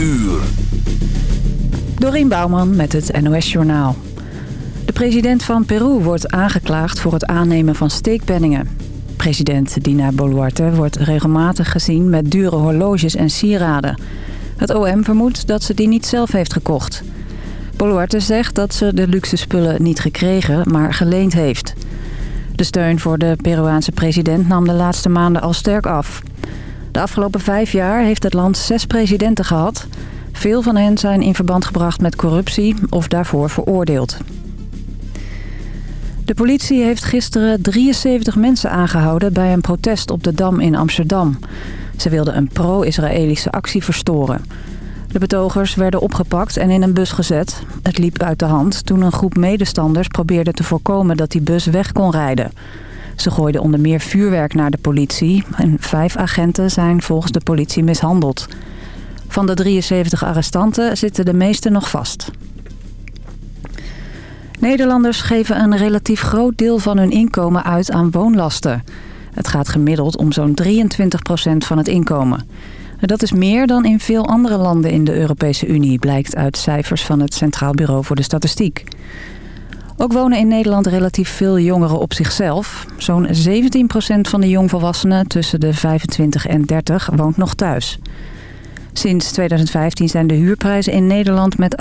uur. Dorien Bouwman met het NOS Journaal. De president van Peru wordt aangeklaagd voor het aannemen van steekpenningen. President Dina Boluarte wordt regelmatig gezien met dure horloges en sieraden. Het OM vermoedt dat ze die niet zelf heeft gekocht. Boluarte zegt dat ze de luxe spullen niet gekregen, maar geleend heeft. De steun voor de Peruaanse president nam de laatste maanden al sterk af. De afgelopen vijf jaar heeft het land zes presidenten gehad. Veel van hen zijn in verband gebracht met corruptie of daarvoor veroordeeld. De politie heeft gisteren 73 mensen aangehouden bij een protest op de Dam in Amsterdam. Ze wilden een pro-Israëlische actie verstoren. De betogers werden opgepakt en in een bus gezet. Het liep uit de hand toen een groep medestanders probeerde te voorkomen dat die bus weg kon rijden. Ze gooiden onder meer vuurwerk naar de politie en vijf agenten zijn volgens de politie mishandeld. Van de 73 arrestanten zitten de meeste nog vast. Nederlanders geven een relatief groot deel van hun inkomen uit aan woonlasten. Het gaat gemiddeld om zo'n 23% van het inkomen. Dat is meer dan in veel andere landen in de Europese Unie... blijkt uit cijfers van het Centraal Bureau voor de Statistiek. Ook wonen in Nederland relatief veel jongeren op zichzelf. Zo'n 17% van de jongvolwassenen tussen de 25 en 30 woont nog thuis. Sinds 2015 zijn de huurprijzen in Nederland met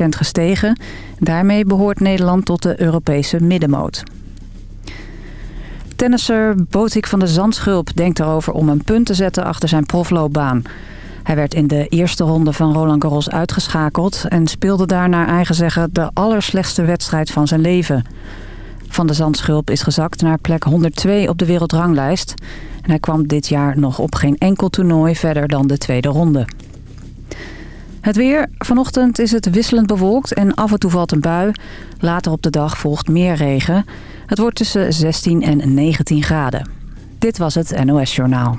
18,5% gestegen. Daarmee behoort Nederland tot de Europese middenmoot. Tennisser Botik van de Zandschulp denkt erover om een punt te zetten achter zijn profloopbaan. Hij werd in de eerste ronde van Roland Garros uitgeschakeld... en speelde daar naar eigen zeggen de allerslechtste wedstrijd van zijn leven. Van de Zandschulp is gezakt naar plek 102 op de wereldranglijst... en hij kwam dit jaar nog op geen enkel toernooi verder dan de tweede ronde. Het weer. Vanochtend is het wisselend bewolkt en af en toe valt een bui. Later op de dag volgt meer regen... Het wordt tussen 16 en 19 graden. Dit was het NOS Journaal.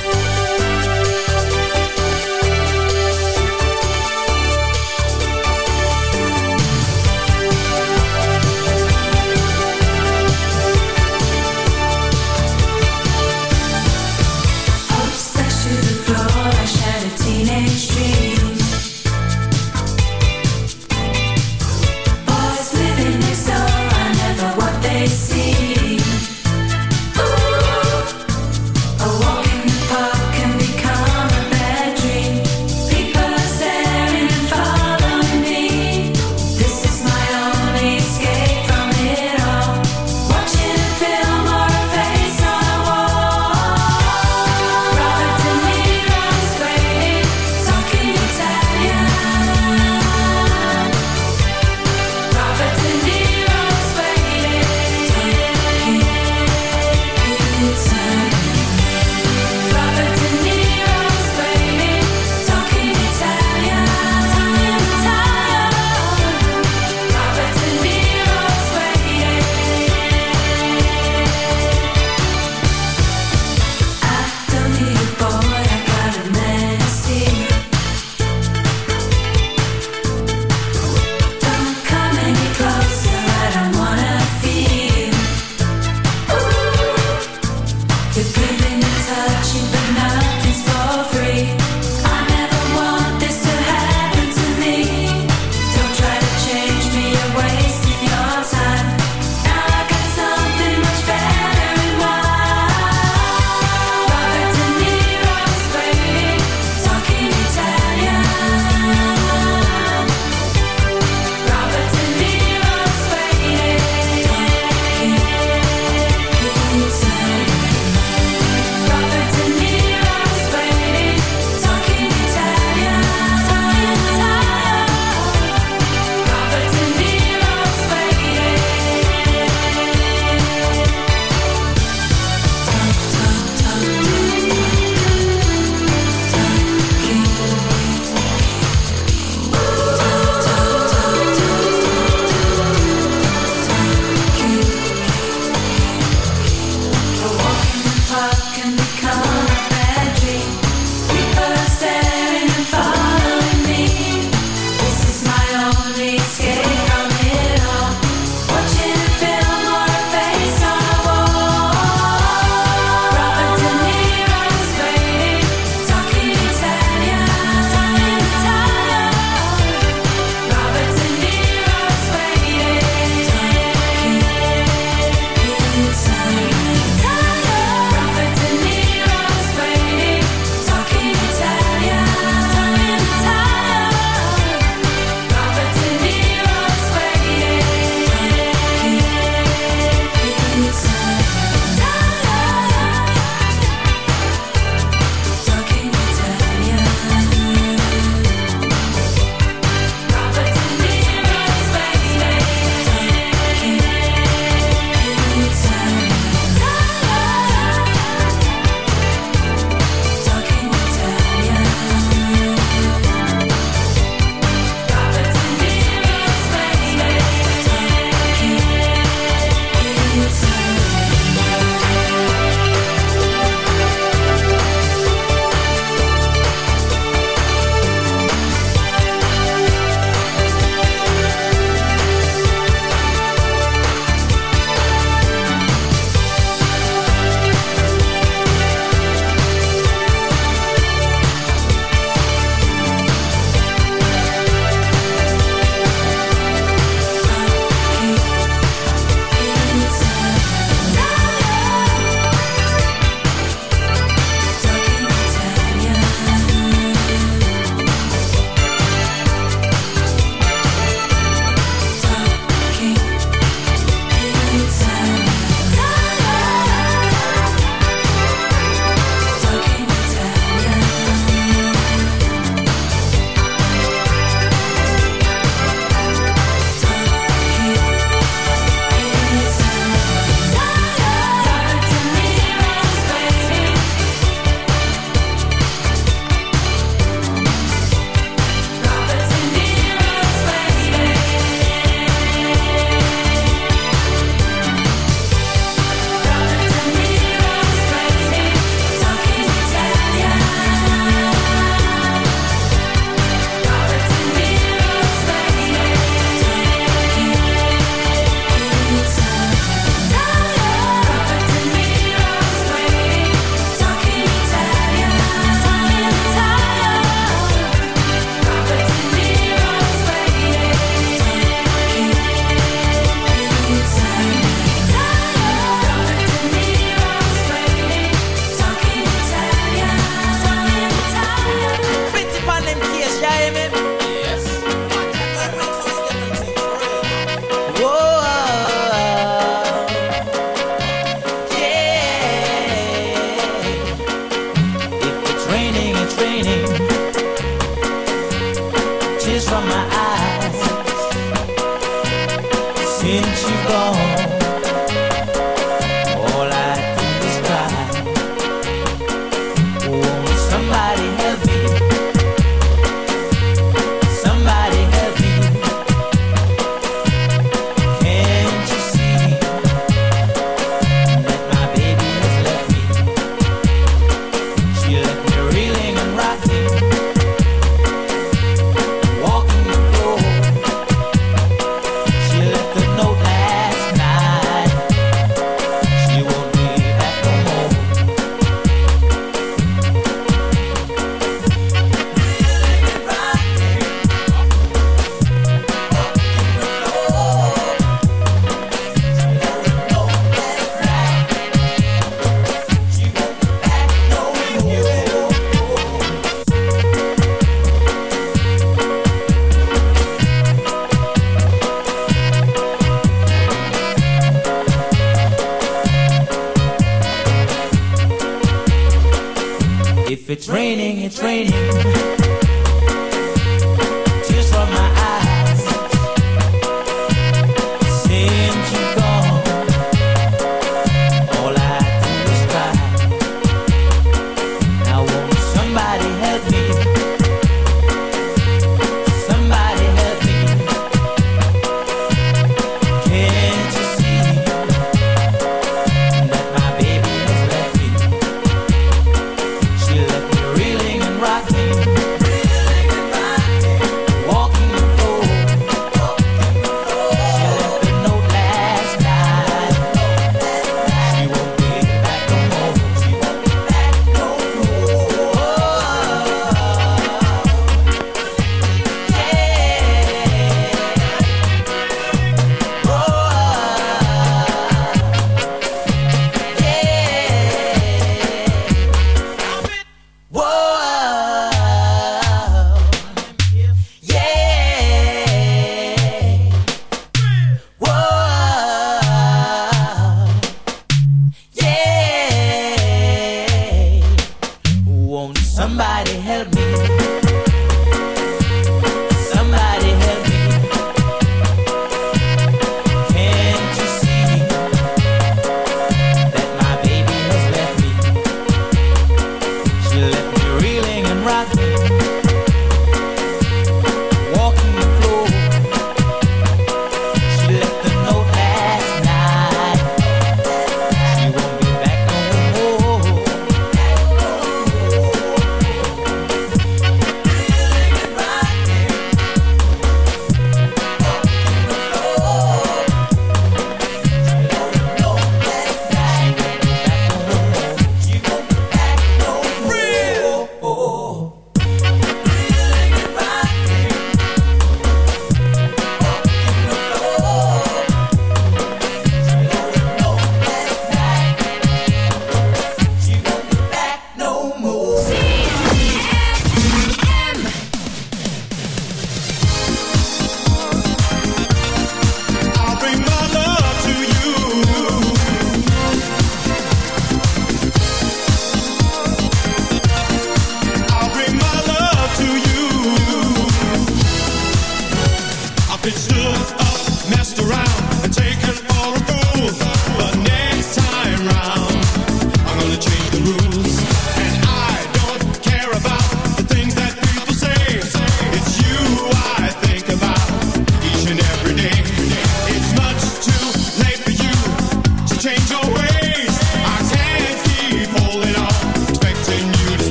Bye.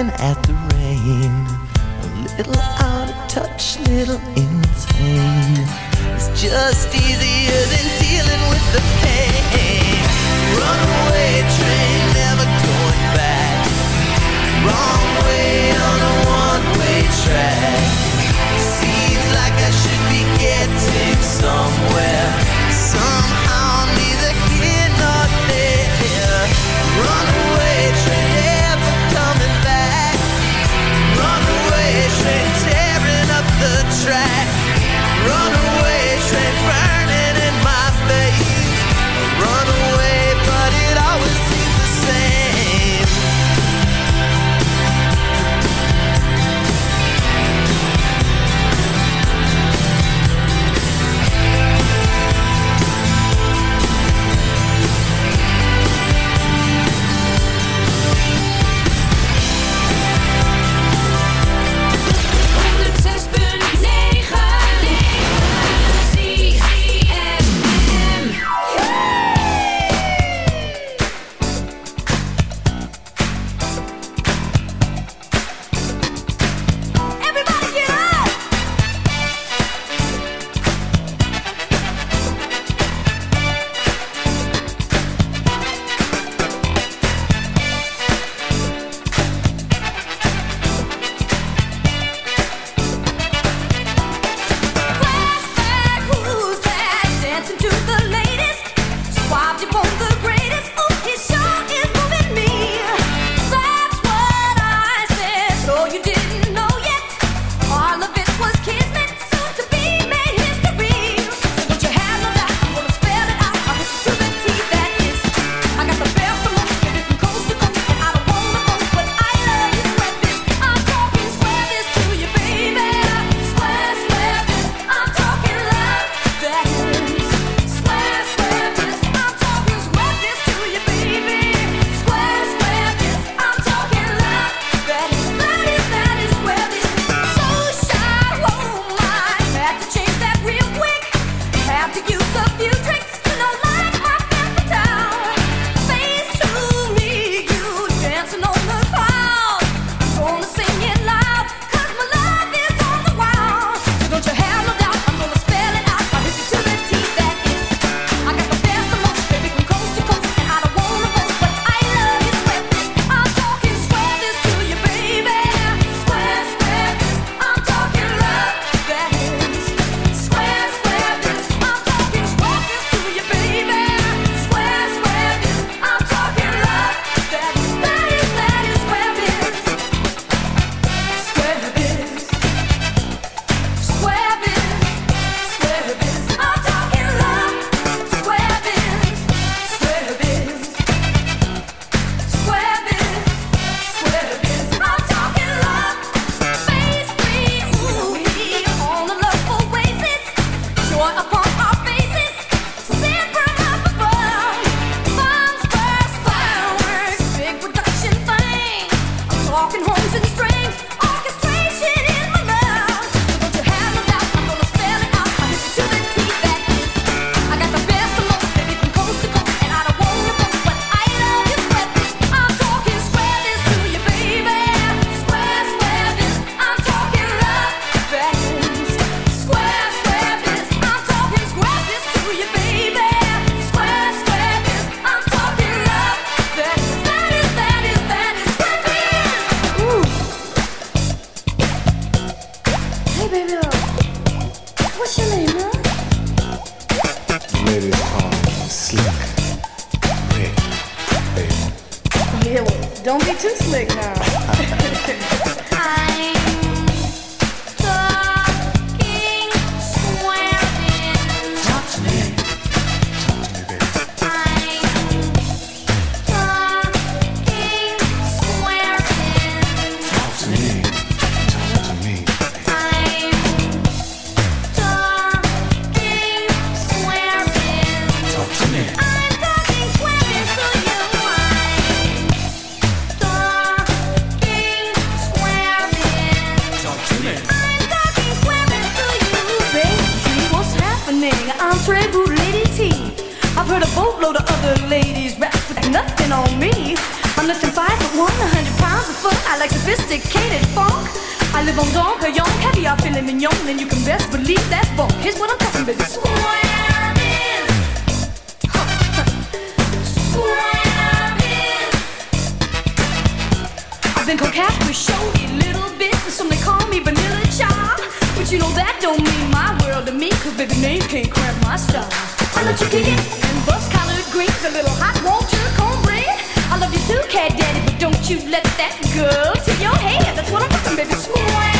Laughing at girl. Tip your hand, that's what I'm talking, baby. Swing.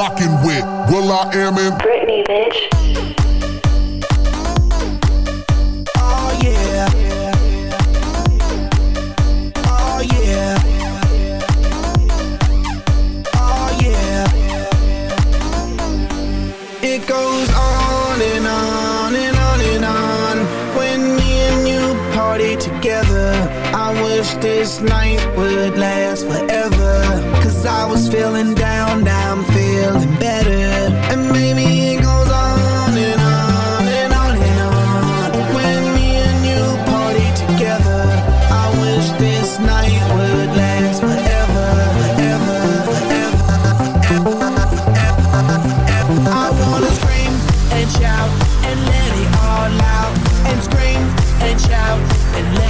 rocking with will.i.am in Britney, bitch. Oh yeah. Oh yeah. Oh yeah. It goes on and on and on and on when me and you party together. I wish this night would last forever. Cause I was feeling down, now I'm And maybe it goes on and on and on and on. When me and you party together, I wish this night would last forever. I wanna scream and shout and let it all out. And scream and shout and let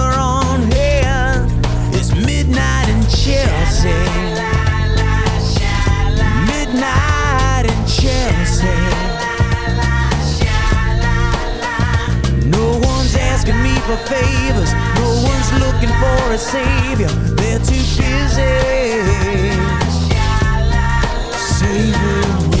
They're too busy saving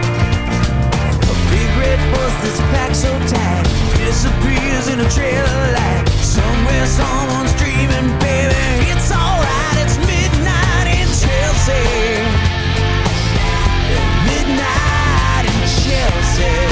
Red bus that's packed so tight disappears in a trail of light. Somewhere someone's dreaming, baby. It's alright, it's midnight in Chelsea. Midnight in Chelsea.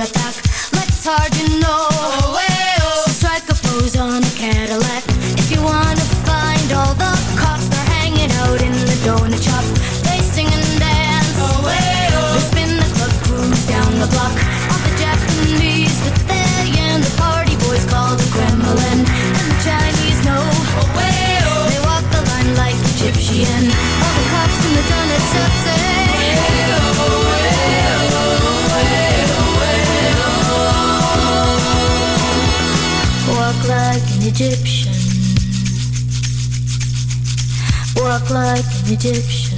all about Egyptian.